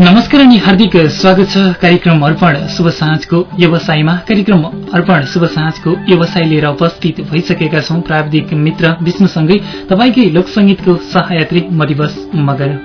नमस्कार अनि हार्दिक स्वागत छ कार्यक्रम अर्पण शुभ साँझको व्यवसायमा। कार्यक्रम अर्पण शुभ साँझको व्यवसाय लिएर उपस्थित भइसकेका छौं प्राविधिक मित्र विष्णुसँगै। तपाईँकै लोकसंगीतको सहयात्री मदिवस मगर।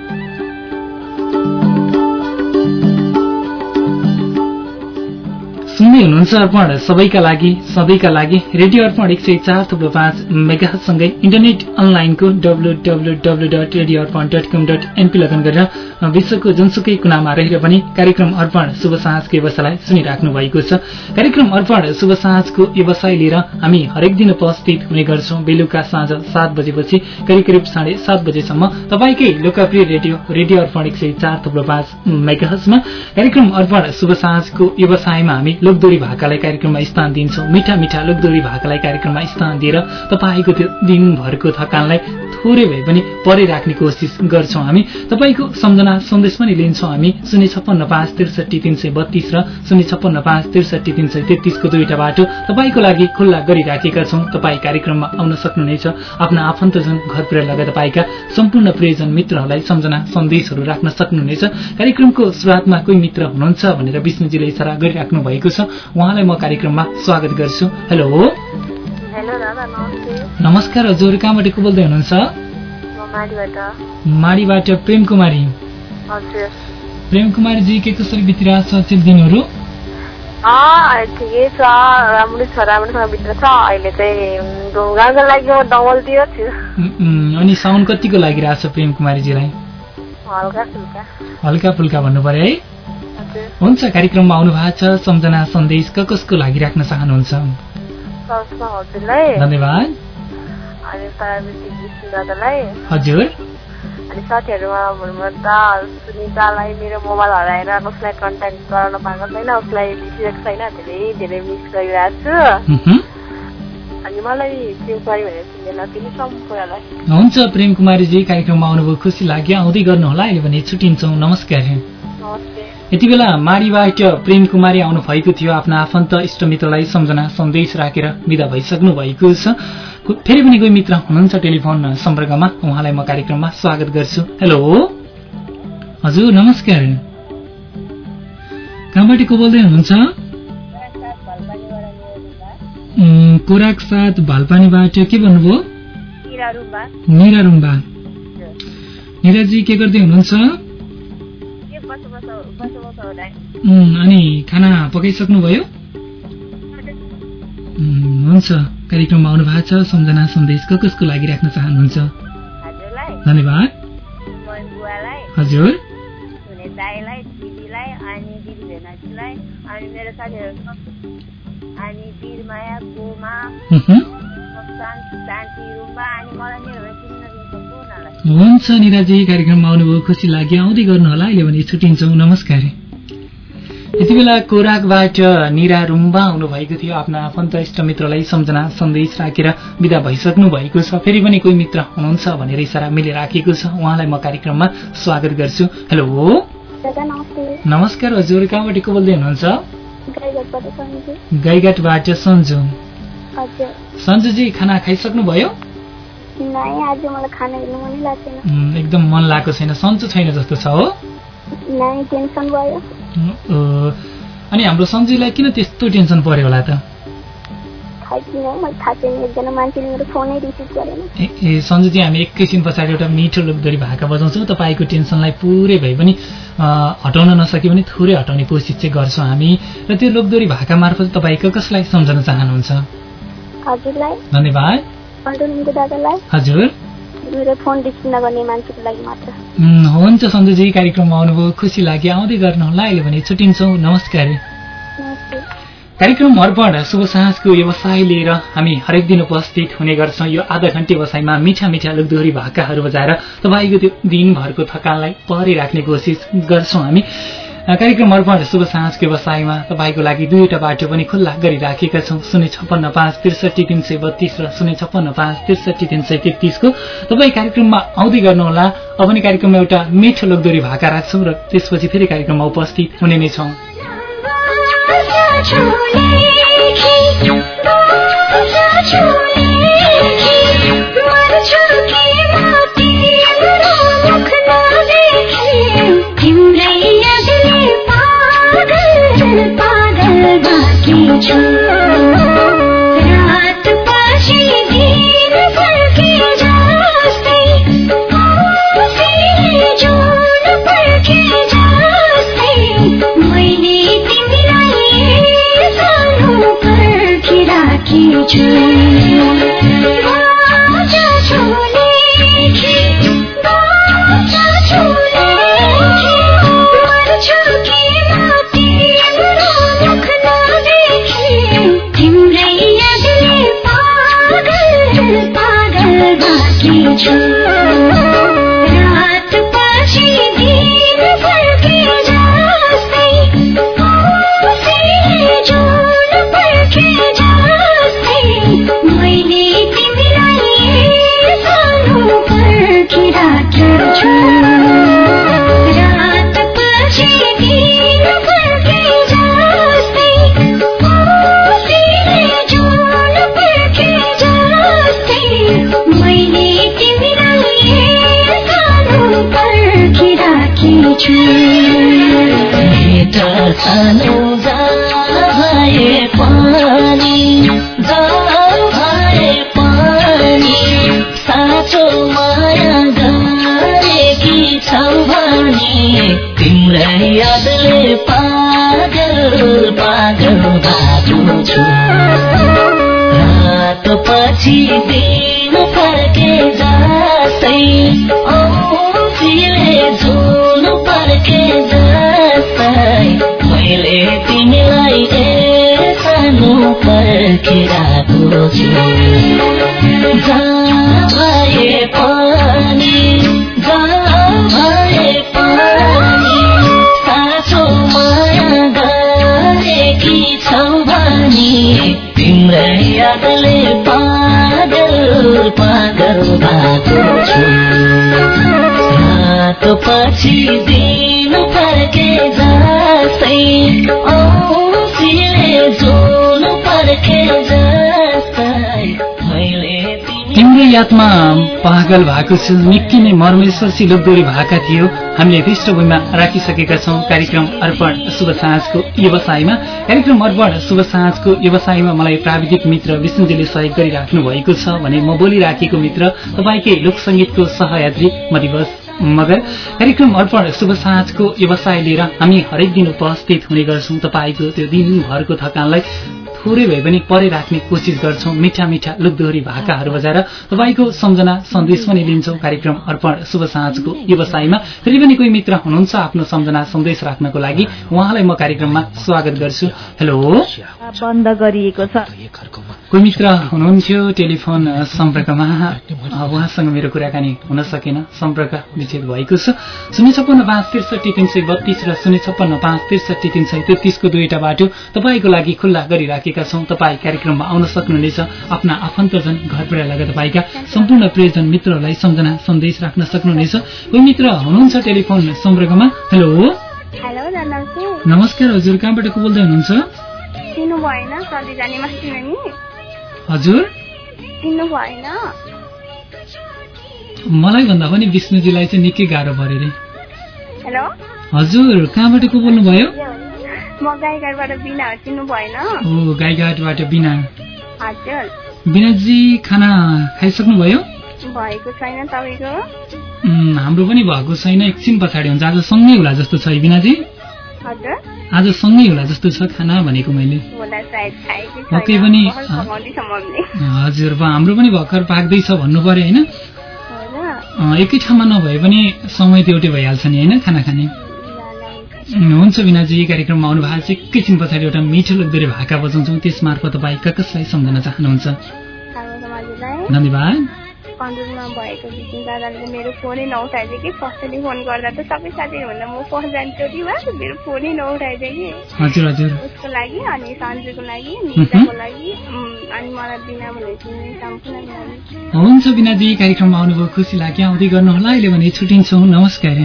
सुन्दै हुनुहुन्छ अर्पण सबैका लागि सधैँका लागि। रेडियो अर्पण एक सय चार थुप्रो पाँच मेगासँगै इन्टरनेट अनलाइनको W W W dot radio Arpan dot com dot NP लगन गरेर विश्वको जुनसुकै कुनामा रहेर पनि कार्यक्रम अर्पण शुभ साँझको व्यवसायलाई सुनिराख्नु भएको छ। कार्यक्रम अर्पण शुभ साँझको व्यवसाय लिएर हामी हरेक दिन उपस्थित हुने गर्छौं। बेलुका साँझ सात बजेपछि करिब करिब साढे सात बजेसम्म। तपाईँकै लोकप्रिय रेडियो रेडियो अर्पण एक सय चार थुप्रो पाँच मेगाहजमा कार्यक्रम अर्पण शुभ साँझको व्यवसायमा हामी लोकदोरी भाकालाई कार्यक्रममा स्थान दिन्छौँ। मिठा मिठा लोकदोरी भाकालाई कार्यक्रममा स्थान दिएर तपाईँको त्यो दिनभरको थकानलाई थोरै भए पनि परे राख्ने कोसिस गर्छौँ हामी। तपाईँको सम्झना सन्देश पनि लिन्छौँ हामी। शून्य छप्पन्न पाँच त्रिसठी तिन सय बत्तीस र शून्य छप्पन्न पाँच त्रिसठी तिन सय तेत्तिसको दुईटा बाटो तपाईँको लागि खुल्ला गरिराखेका छौँ। तपाईँ कार्यक्रममा आउन सक्नुहुनेछ। आफ्ना आफन्तजन घरतिर लगाए तपाईँका सम्पूर्ण प्रियजन मित्रहरूलाई सम्झना सन्देशहरू राख्न सक्नुहुनेछ। कार्यक्रमको सुरुवातमा कोही मित्र हुनुहुन्छ भनेर विष्णुजीले इसारा गरिराख्नु भएको छ। उहाँलाई म कार्यक्रममा स्वागत गर्छु। हेलो। नमस्कार हजुर कहाँबाट को बोल्दै हुनुहुन्छ? माडीबाट प्रेम कुमारी। प्रेम कुमारीजी के कसरी बितिरहेको छ त्यो दिनहरू? ठिकै छ राम्रो छ राम्रोसँग भित्र छ। अहिले चाहिँ गाउँको लागि म डबलतिर छु। अनि साउन्ड कतिको लागिरहेको छ प्रेम कुमारीजीलाई हल्का फुल्का भन्नु पर्यो है। हुन्छ कार्यक्रममा आउनु भएको छ सम्झना सन्देश क कसको लागि राख्न चाहनुहुन्छ हजुरलाई। धन्यवाद। हजुर। अनि साथीहरूमा भन्नुपर्दा सुनितालाई मेरो मोबाइल हराएर कसलाई कन्ट्याक्ट गराउन पाएको छैन उसलाई बिर्सिरहेको छैन धेरै धेरै मिस गरिरहेको छु। अनि मलाई प्रेम कुमारी भनेर चिन्दैन तिमी सम्पूर्णलाई हुन्छ प्रेम कुमारीजी कार्यक्रममा आउनुभयो खुसी लाग्यो। आउँदै गर्नुहोला अहिले भने छुट्टिन्छौँ। नमस्कार। यति बेला माडीबाट प्रेम कुमारी आउनु भएको थियो आफ्ना आफन्त इष्टमित्रलाई सम्झना सन्देश राखेर विदा भइसक्नु भएको छ। फेरि पनि कोही मित्र हुनुहुन्छ टेलिफोन सम्पर्कमा? उहाँलाई म कार्यक्रममा स्वागत गर्छु। हेलो? हजुर नमस्कार। कहाँबाट को बोल्दै हुनुहुन्छ? कोराक साथ भालपानीबाट के भन्नुभयो? निरा रुम्बा निराजी के गर्दै हुनुहुन्छ? अनि खाना पकाइसक्नुभयो? हुन्छ। कार्यक्रममा आउनु भएको छ सम्झना सन्देश कसको लागि राख्न चाहनुहुन्छ? धन्यवाद। हजुर। हुन्छ निराजी कार्यक्रममा आउनुभयो खुसी लाग्यो। आउँदै गर्नुहोला अहिले भने छुट्टिन्छौँ। नमस्कार। यति बेला कोराकबाट निरा रुम्बा आउनुभएको थियो। आफ्ना आफन्त इष्टमित्रलाई सम्झना सन्देश राखेर विदा भइसक्नु भएको छ। फेरि पनि कोही मित्र हुनुहुन्छ भनेर इसारा मिले राखेको छ। उहाँलाई म कार्यक्रममा स्वागत गर्छु। हेलो। नमस्कार हजुर। कहाँबाट को बोल्दै हुनुहुन्छ? गाईघाटबाट सन्जु। सन्जुजी खाना खाइसक्नुभयो? एकदम मन लागेको छैन। सन्चो छैन जस्तो छ हो। अनि हाम्रो सन्जुलाई किन त्यस्तो टेन्सन पर्यो होला त? ए सन्जुजी हामी एकैछिन पछाडि एउटा मिठो लोकदोरी भाका बजाउँछौँ। तपाईँको टेन्सनलाई पुरै भए पनि हटाउन नसके पनि थोरै हटाउने कोसिस चाहिँ गर्छौँ हामी। र त्यो लोकदोरी भाका मार्फत तपाईँको कसलाई सम्झन चाहनुहुन्छ? धन्यवाद। हजुर। हुन्छ सन्जुजी कार्यक्रममा आउनुभयो खुसी लाग्यो। आउँदै गर्नुहोला अहिले भने छुट्टिन्छौँ। नमस्कार। कार्यक्रम अर्पण शुभ साँझको व्यवसाय लिएर हामी हरेक दिन उपस्थित हुने गर्छौँ। यो आधा घन्टे व्यवसायमा मिठा मिठा लोकदोहोरी भाकाहरू बजाएर तपाईँको त्यो दिनभरको थकानलाई परे राख्ने कोसिस गर्छौँ हामी। कार्यक्रम अर्पण शुभ साँझको व्यवसायमा तपाईँको लागि दुईवटा बाटो पनि खुल्ला गरिराखेका छौँ। शून्य छप्पन्न पाँच त्रिसठी तिन सय बत्तीस र शून्य छप्पन्न पाँच त्रिसठी तिन सय तेत्तिसको तपाईँ कार्यक्रममा आउँदै गर्नुहोला। अब पनि कार्यक्रममा एउटा मिठो लोकदोरी भाका राख्छौँ र त्यसपछि फेरि कार्यक्रममा उपस्थित हुने नै छौँ। तिम्रै 成。तिम्रै यादले पागल पागल भएको छु। रात पछि दिन फर्के मैले तिमीलाई ए सानो पर्खिरहेको छु जहाँ भए पनि भए पनि छौ भने तिम्रै पागल पागल छु पछि दिन फर्के जस्तै तिम्रो यादमा पागल भएको छु निकै नै मर्मेश्वरसी लोकदोरी भएका थियो। हामीले पृष्ठभूमिमा राखिसकेका छौँ। कार्यक्रम अर्पण शुभ साँझको व्यवसायमा। कार्यक्रम अर्पण शुभ साँझको व्यवसायमा मलाई प्राविधिक मित्र विष्णुजीले सहयोग गरिराख्नु भएको छ भने म बोलिराखेको मित्र तपाईँकै लोकसङ्गीतको सहयात्री म दिवस। मगर कार्यक्रम अर्पण शुभ साँझको व्यवसाय लिएर हामी हरेक दिन उपस्थित हुने गर्छौँ। तपाईँको त्यो दिनभरको थकानलाई थोरै भए पनि परे राख्ने कोसिस गर्छौँ। मिठा मिठा लुकदोहोरी भाकाहरू बजाएर तपाईँको सम्झना सन्देश पनि लिन्छौँ। कार्यक्रम अर्पण शुभ साँझको व्यवसायमा। फेरि पनि कोही मित्र हुनुहुन्छ आफ्नो सम्झना सन्देश राख्नको लागि उहाँलाई म कार्यक्रममा स्वागत गर्छु। हेलो। बन्द गरिएको छ। कोही मित्र हुनुहुन्थ्यो टेलिफोन सम्पर्कमा? उहाँसँग मेरो कुराकानी हुन सकेन। सम्पर्क विच्छेद भएको छ। शून्य छप्पन्न पाँच त्रिसठी तिन सय बत्तीस र शून्य छप्पन्न पाँच त्रिसठी तिन सय तेत्तिसको दुईटा बाटो तपाईँको लागि खुल्ला गरिराखेका छौँ। तपाईँ कार्यक्रममा आउन सक्नुहुनेछ आफ्ना आफन्तजन घरबाट लगाएर तपाईँका सम्पूर्ण प्रियजन मित्रहरूलाई सम्झना सन्देश राख्न सक्नुहुनेछ। कोही मित्र हुनुहुन्छ टेलिफोन सम्पर्कमा? हेलो? नमस्कार हजुर। कहाँबाट को बोल्दै हुनुहुन्छ? हजुर? मलाई भन्दा पनि विष्णुजीलाई चाहिँ निकै गाह्रो पऱ्यो रे। हेलो? हजुर कहाँबाट को बोल्नुभयो? म गाईघरबाट बिना हो चिन्नु भएन। ओ गाईघाटबाट बिना। हजुर। बिनाजी खाना खाइसक्नुभयो? भएको छैन तपाईँको? उम्, हाम्रो पनि भएको छैन एकछिन पछाडि हुन्छ। आज सँगै होला जस्तो छ है बिनाजी? हजुर। आज सँगै होला जस्तो छ खाना भनेको मैले। पक्कै पनि, हजुर हाम्रो पनि भर्खर पाक्दैछ भन्नु पर्यो होइन? एकै ठाउँमा नभए पनि समय त एउटै भइहाल्छ नि होइन खाना खाने? हुन्छ बिनाजी कार्यक्रममा आउनु भएको छ एकैछिन पछाडि एउटा मिठो लोकदोरी भाका बजाउँछौँ। त्यस मार्फत तपाईँ क कसलाई सम्झन चाहनुहुन्छ। धन्यवाद। कन्ट्रोलमा भएको बिचिन दादाले मेरो फोनै नउठाइदियो कि? फर्स्टली फोन गर्दा त सबै साथीहरूभन्दा म फर्स्ट जान्छु भयो मेरो फोनै नउठाइदियो कि? हजुर हजुर। उसको लागि अनि सन्जुको लागि निताको लागि अनि मलाई बिना चिन्ने सम्पूर्ण हुन्छ बिनाजी कार्यक्रममा आउनुभयो खुसी लाग्यो। आउँदै गर्नुहोला। अहिले भने छुट्टिन्छौँ। नमस्कार।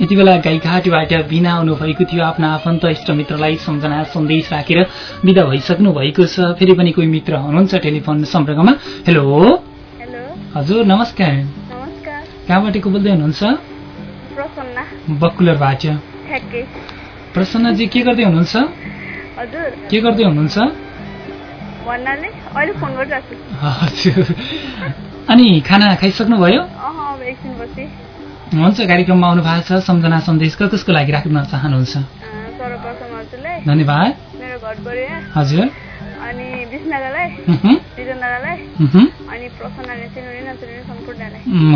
यति बेला गाईघाटबाट बिना आउनुभएको थियो आफ्ना आफन्त इष्टमित्रलाई सम्झना सन्देश राखेर विदा भइसक्नु भएको छ। फेरि पनि कोही मित्र हुनुहुन्छ टेलिफोन सम्पर्कमा? हेलो हेलो हजुर नमस्कार। नमस्कार। कहाँबाट को बोल्दै हुनुहुन्छ? बकुलरबाट। प्रसन्नजी के गर्दै हुनुहुन्छ? के गर्दै हुनुहुन्छ? हजुर। अनि खाना खाइसक्नुभयो? हुन्छ कार्यक्रममा आउनु भएको छ सम्झना सन्देश कसको लागि राख्न चाहनुहुन्छ? सर्वप्रथम हजुरलाई धन्यवाद। मेरो हजुर। अनि। अनि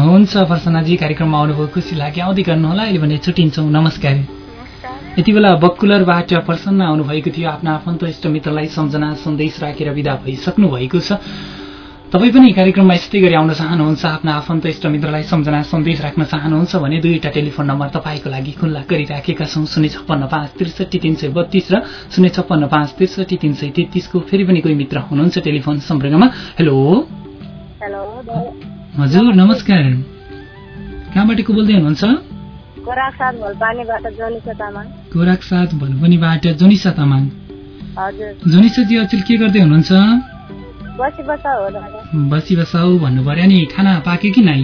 हुन्छ प्रसन्नाजी कार्यक्रममा आउनुभयो खुसी लाग्यो। आउँदै गर्नुहोला अहिले भने छुट्टिन्छौँ। नमस्कार। यति बेला बकुलरबाट प्रसन्न आउनुभएको थियो आफ्ना आफन्त इष्टमित्रलाई सम्झना सन्देश राखेर विदा भइसक्नु भएको छ। तपाईँ पनि कार्यक्रममा यस्तै गरी आउन चाहनुहुन्छ आफ्ना आफन्त इष्ट मित्रलाई सम्झना सन्देश राख्न चाहनुहुन्छ भने दुईवटा टेलिफोन नम्बर तपाईँको लागि खुल्ला गरिराखेका छौँ शून्य छप्पन्न पाँच त्रिसठी तिन सय बत्तीस र शून्य छप्पन्न पाँच त्रिसठी तिन सय तेत्तिसको फेरि पनि कोही मित्र हुनुहुन्छ टेलिफोन सम्पर्कमा। हेलो। हजुर नमस्कार। कहाँबाट को बोल्दै हुनुहुन्छ? खोराक साथ भलपानीबाट जनिसा तामाङ। गोराक साथ भलुपनीबाट जोनिसा तामाङ। हजुर। जोनिसाजी अचेल के गर्दै हुनुहुन्छ? बसी बसा हो दादा बसी बसाउ भन्नु पर्यो। नि खाना पाक्यो कि नै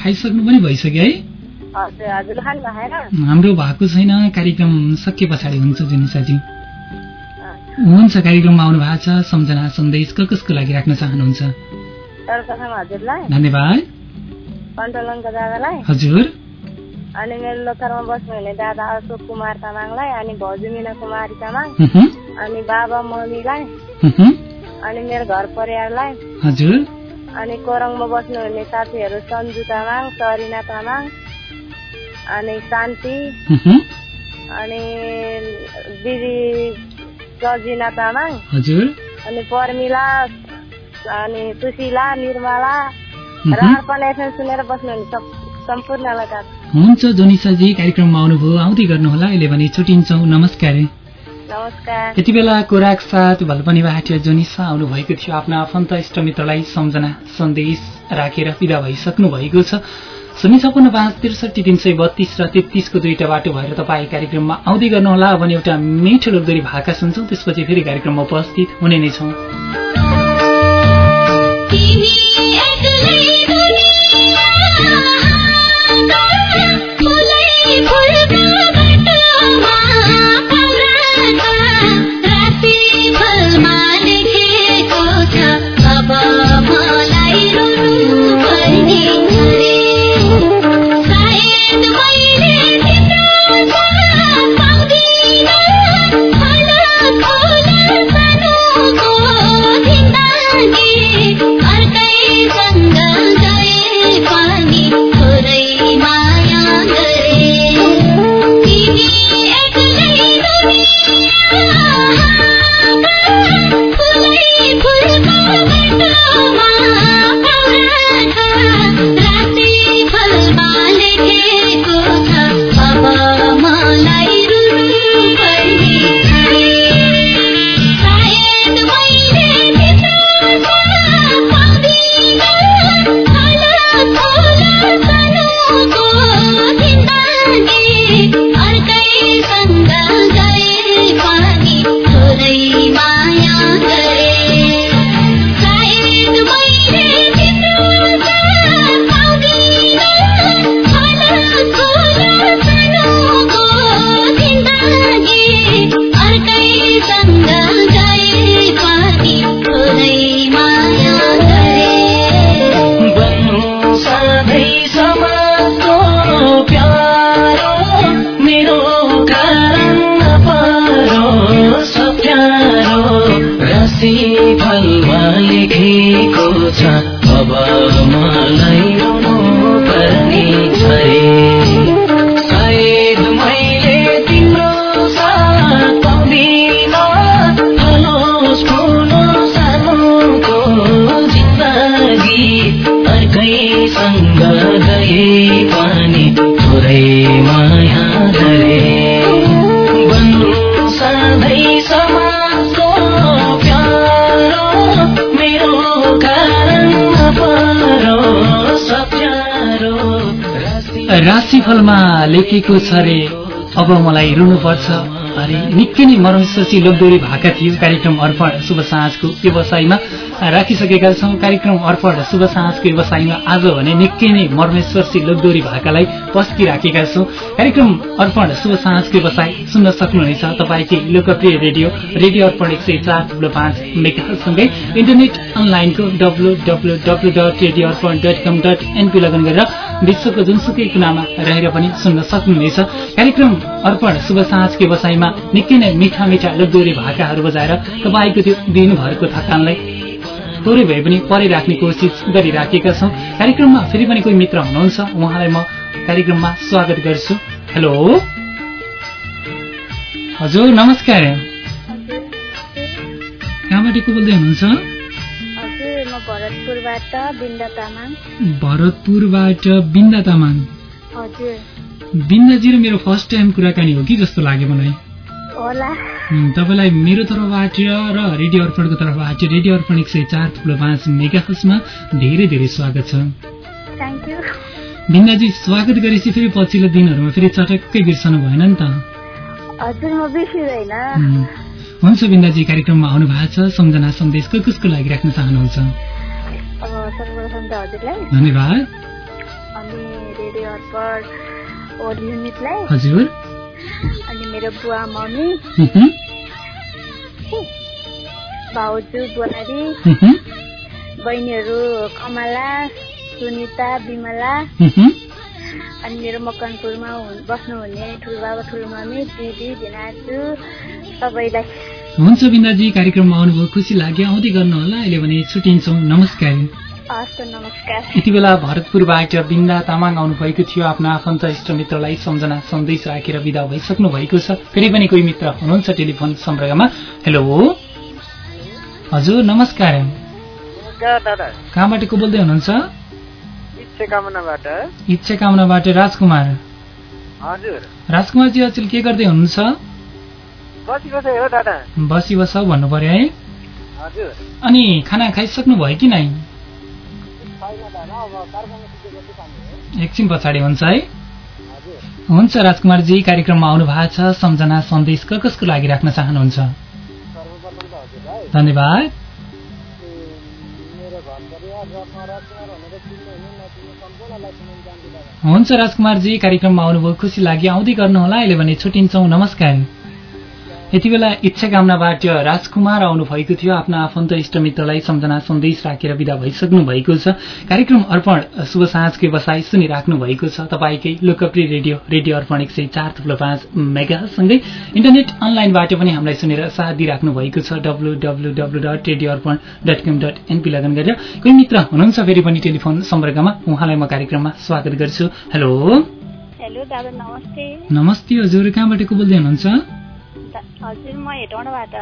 खाइसक्नु पनि भइसक्यो है? हाम्रो भएको छैन। कार्यक्रम सके पछाडि हुन्छ जुनिसाजी। हुन्छ कार्यक्रममा आउनु भएको छ। सम्झना सन्देश क कसको लागि राख्न चाहनुहुन्छ? धन्यवाद। हजुर। अनि मेरो लोथरमा बस्नुहुने दादा अशोक कुमार तामाङलाई। अनि भाउजू मिना कुमारी तामाङ। अनि बाबा मम्मीलाई। अनि मेरो घर परिवारलाई हजुर। अनि कोरङमा बस्नुहुने साथीहरू सन्जु तामाङ सरिना तामाङ अनि शान्ति अनि दिदी सजिना तामाङ हजुर। अनि पर्मिला अनि सुशीला निर्मला र अर्पण एफएम सुनेर बस्नुहुने सब- सम्पूर्णलाई हुन्छ जोनिसाजी कार्यक्रममा आउनुभयो। आउँदै गर्नुहोला। अहिले भने छुट्टिन्छौँ। नमस्कार। यति बेला कोराक साथ भलपनी जोनिसा आउनुभएको थियो। आफ्ना आफन्त इष्टमित्रलाई सम्झना सन्देश राखेर विदा भइसक्नु भएको छ। शून्य छपन्न पाँच त्रिसठी तिन सय बत्तीस र तेत्तिसको दुईटा बाटो भएर तपाईँ कार्यक्रममा आउँदै गर्नुहोला भने एउटा मिठो लोकदोरी भाका सुन्छौँ। त्यसपछि फेरि कार्यक्रममा उपस्थित हुने नै छौँ। पनि थोरै माया गरे बन्नु सधैँ समाजको प्यारो मेरो कारण नपरो सप्यारो राशि राशिफलमा लेखेको छ रे अब मलाई रुनुपर्छ। अरे निकै नै मर्मस्पर्शी लोकदोरी भाका थियो। कार्यक्रम अर्पण शुभ साँझको व्यवसायमा राखिसकेका छौँ। कार्यक्रम अर्पण शुभ साँझको व्यवसायमा आज भने निकै नै मर्मेश्वरसी लोकदोरी भाकालाई पस्किराखेका छौँ। कार्यक्रम अर्पण शुभ साँझको व्यवसाय सुन्न सक्नुहुनेछ। तपाईँकै लोकप्रिय रेडियो रेडियो अर्पण एक सय चार थुप्रो पाँच मेगासँगै इन्टरनेट अनलाइनको W W W dot radio Arpan dot com dot NP log in गरेर विश्वको जुनसुकै कुनामा रहेर पनि सुन्न सक्नुहुनेछ। कार्यक्रम अर्पण शुभ साँझको व्यवसायमा निकै नै मिठा मिठा लोकदोरी भाकाहरू बजाएर तपाईँको त्यो दिनभरको थकानलाई थोरै भए पनि परे राख्ने कोसिस गरिराखेका छौँ। कार्यक्रममा फेरि पनि कोही मित्र हुनुहुन्छ उहाँलाई म कार्यक्रममा स्वागत गर्छु। हेलो? हजुर नमस्कार। कहाँबाट को बोल्दै हुनुहुन्छ? भरतपुरबाट बिन्दा तामाङ। बिन्दाजी र मेरो फर्स्ट टाइम कुराकानी हो कि जस्तो लाग्यो मलाई। तपाईँलाई मेरो तर्फबाट र रेडियो अर्पणको तर्फबाट रेडियो अर्पण एक सय चार थुप्रो पाँच मेगाहसमा धेरै धेरै स्वागत छ। बिन्दाजी स्वागत गरेपछि फेरि पछिल्लो दिनहरूमा फेरि चटक्कै बिर्सनु भएन नि त। हुन्छ बिन्दाजी कार्यक्रममा आउनु भएको छ सम्झना सन्देश कसको लागि राख्न चाहनुहुन्छ? धन्यवाद। हजुर। अनि मेरो बुवा मम्मी। भाउजू बुहारी। बहिनीहरू कमला सुनिता विमला उहुँ। अनि मेरो मकनपुरमा हुन्- बस्नुहुने ठुलबाबा ठुलोमम्मी दिदी धिनाजु सबैलाई। हुन्छ बिन्दाजी कार्यक्रममा आउनुभयो खुसी लाग्यो। आउँदै गर्नुहोला। अहिले भने छुट्टिन्छौँ। नमस्कार। यति बेला भरतपुरबाट बिन्दा तामाङ आउनुभएको थियो। आफ्ना आफन्त इष्टमित्रलाई सम्झना सन्देश राखेर विदा भइसक्नु भएको छ। फेरि पनि कोही मित्र हुनुहुन्छ टेलिफोन सम्पर्कमा? हेलो हजुर नमस्कार। कहाँबाट को बोल्दै हुनुहुन्छ? इच्छा कामनाबाट राजकुमार। हजुर। राजकुमारजी अचेल के गर्दै हुनुहुन्छ? बसी बसे भन्नु पर्यो है। अनि खाना खाइसक्नु भयो कि नै? एकछिन पछाडि हुन्छ है। हुन्छ राजकुमारजी कार्यक्रममा आउनु भएको छ। सम्झना सन्देश कसको लागि राख्न चाहनुहुन्छ? धन्यवाद। हुन्छ राजकुमारजी कार्यक्रममा आउनुभयो। खुसी लाग्यो। आउँदै गर्नुहोला। अहिले भने छुट्टिन्छौँ। नमस्कार। यति बेला इच्छा कामनाबाट राजकुमार आउनुभएको थियो। आफ्ना आफन्त इष्टमित्रलाई सम्झना सन्देश राखेर विदा भइसक्नु भएको छ। कार्यक्रम अर्पण शुभ साँझको व्यवसाय सुनिराख्नु भएको छ। तपाईँकै लोकप्रिय रेडियो रेडियो अर्पण एक सय चार थुप्रो पाँच मेगासँगै इन्टरनेट अनलाइनबाट पनि हामीलाई सुनेर साथ दिइराख्नु भएको छ। W W W dot radio Arpan dot com dot NP log in गरेर। कोही मित्र हुनुहुन्छ फेरि पनि टेलिफोन सम्पर्कमा। उहाँलाई म कार्यक्रममा स्वागत गर्छु। हेलो। हेलो दादा नमस्ते। नमस्ते हजुर। कहाँबाट को बोल्दै हुनुहुन्छ? हजुर म हेटौँडाबाट।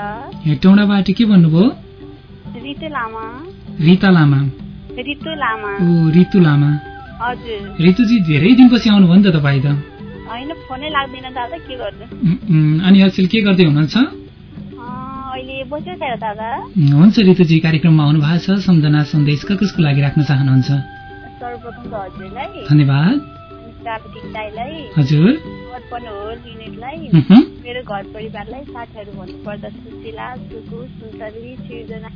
हेटौँडाबाट के भन्नुभयो? रितु लामा। रिता लामा। रितु लामा। ओ रितु लामा। हजुर। रितुजी धेरै दिनपछि आउनुभयो नि त तपाईँ त। होइन फोनै लाग्दैन दादा के गर्नु? अनि अचेल के गर्दै हुनुहुन्छ? हुन्छ रितुजी कार्यक्रममा आउनु भएको छ। सम्झना सन्देश क कसको लागि राख्न चाहनुहुन्छ? सर्वप्रथम त हजुरलाई। धन्यवाद। हजुर। अर्पण होल युनिटलाई मेरो घर परिवारलाई साथीहरू भन्नुपर्दा सुशीला सुकु सुन्तली सृजना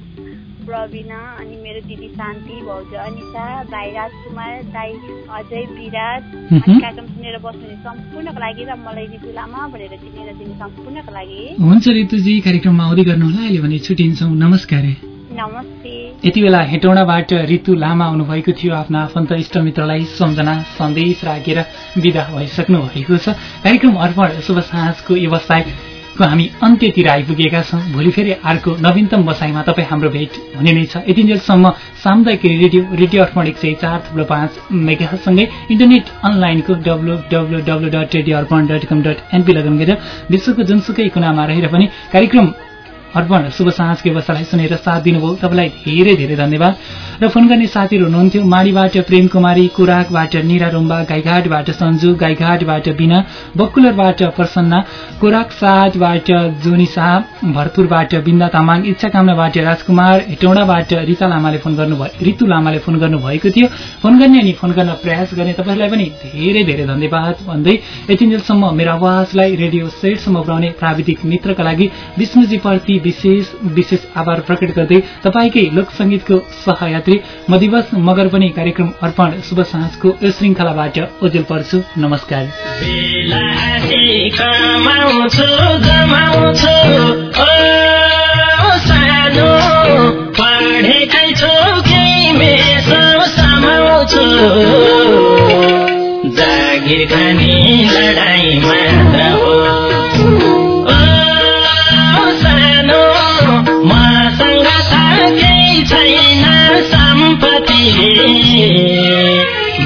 प्रवीणा अनि मेरो दिदी शान्ति भाउजू अनिता भाइ राजकुमार दाई अजय विराज अनि। कार्यक्रम सुनेर बस्ने सम्पूर्णको लागि र मलाई ऋतु लामा भनेर चिनेर दिने सम्पूर्णको लागि। हुन्छ रितुजी कार्यक्रममा आउँदै गर्नुहोला। अहिले भने छुट्टिन्छौँ। नमस्कार। यति बेला हेटौँडाबाट ऋतु लामा आउनुभएको थियो। आफ्ना आफन्त इष्टमित्रलाई सम्झना सन्देश राखेर विदा भइसक्नु भएको छ। कार्यक्रम अर्पण शुभ साँझको व्यवसायको हामी अन्त्यतिर आइपुगेका छौँ। भोलि फेरि अर्को नवीनतम बसाइमा तपाईँ हाम्रो भेट हुने नै छ। यतिन्जेलसम्म सामुदायिक रेडियो रेडियो अर्पण एक सय चार थुप्रो पाँच मेगासँगै इन्टरनेट अनलाइनको W W W dot radio गरेर विश्वको जुनसुकै कुनामा रहेर पनि कार्यक्रम अर्पण शुभ साँझको व्यवसायलाई सुनेर साथ दिनुभयो। तपाईँलाई धेरै धेरै धन्यवाद। र फोन गर्ने साथीहरू हुनुहुन्थ्यो माडीबाट प्रेम कुमारी कुराकबाट निरा रुम्बा गाईघाटबाट सन्जु गाईघाटबाट बिना बकुलरबाट प्रसन्ना कुराक साहबाट जोनी शाह भरतपुरबाट बिन्दा तामाङ इच्छा कामनाबाट राजकुमार हेटौँडाबाट रिता लामाले फोन गर्नुभयो ऋतु लामाले फोन गर्नुभएको थियो। फोन गर्ने अनि फोन गर्न प्रयास गर्ने तपाईँहरूलाई पनि धेरै धेरै धन्यवाद। भन्दै यतिन्जेलसम्म मेरो आवाजलाई रेडियो सेटसम्म पुर्याउने प्राविधिक मित्रका लागि विष्णुजीप्रति विशेष विशेष आभार प्रकट गर्दै तपाईँकै लोकसङ्गीतको सहयात्री म दिवस मगर पनि कार्यक्रम अर्पण शुभ साँझको श्रृङ्खलाबाट ओजेल पर्छु। नमस्कार। जागिर खाने लडाई मात्र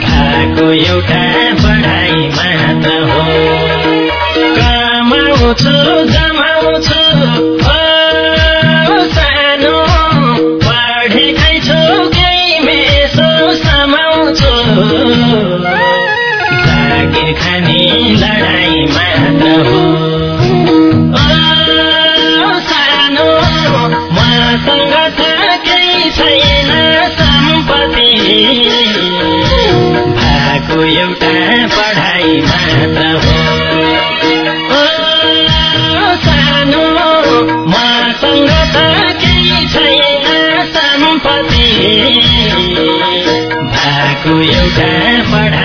भएको एउटा पढाइ मात्र हो। कमाउँछु जमाउँछु बाबु एउटा पढाइ मात्र हो सानो मसँग त केही छैन सम्पत्ति। भएको एउटा पढाइ।